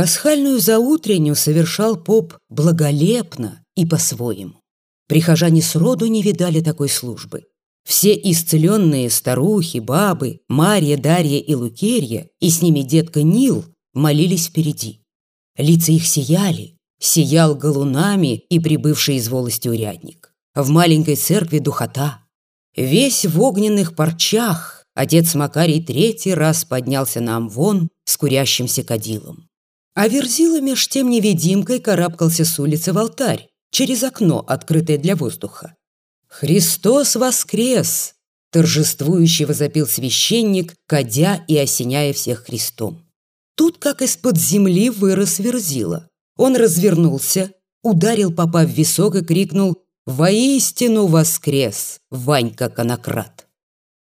Пасхальную заутренню совершал поп благолепно и по-своему. Прихожане сроду не видали такой службы. Все исцеленные старухи, бабы, Марья, Дарья и Лукерья, и с ними детка Нил, молились впереди. Лица их сияли, сиял галунами и прибывший из волости урядник. В маленькой церкви духота. Весь в огненных парчах отец Макарий третий раз поднялся на амвон с курящимся кадилом. А Верзила меж тем невидимкой карабкался с улицы в алтарь, через окно, открытое для воздуха. «Христос воскрес!» – торжествующе возопил священник, кадя и осеняя всех Христом. Тут, как из-под земли, вырос Верзила. Он развернулся, ударил попа в висок и крикнул «Воистину воскрес, Ванька Конократ!»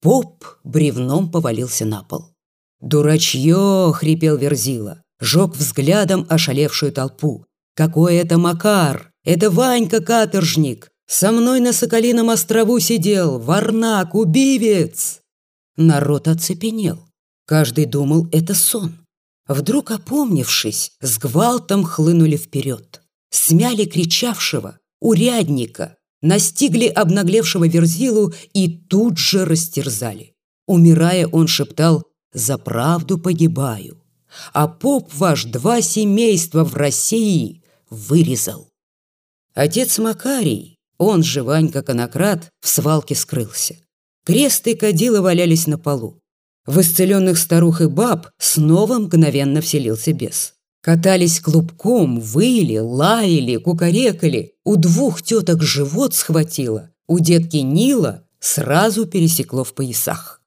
Поп бревном повалился на пол. «Дурачье!» – хрипел Верзила, жег взглядом ошалевшую толпу. «Какой это Макар! Это Ванька каторжник! Со мной на Соколином острову сидел, варнак, убивец!» Народ оцепенел. Каждый думал, это сон. Вдруг опомнившись, с гвалтом хлынули вперед. Смяли кричавшего, урядника, настигли обнаглевшего Верзилу и тут же растерзали. Умирая, он шептал «За правду погибаю, а поп ваш два семейства в России вырезал». Отец Макарий, он же Ванька Конократ, в свалке скрылся. Крест и кадила валялись на полу. В исцеленных старух и баб снова мгновенно вселился бес. Катались клубком, выли, лаяли, кукарекали. У двух теток живот схватило, у детки Нила сразу пересекло в поясах.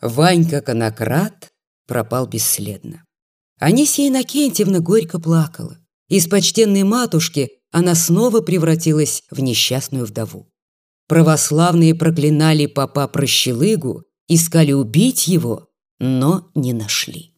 Ванька Конократ пропал бесследно. Анисия Иннокентьевна горько плакала. Из почтенной матушки она снова превратилась в несчастную вдову. Православные проклинали папа Прощелыгу искали убить его, но не нашли.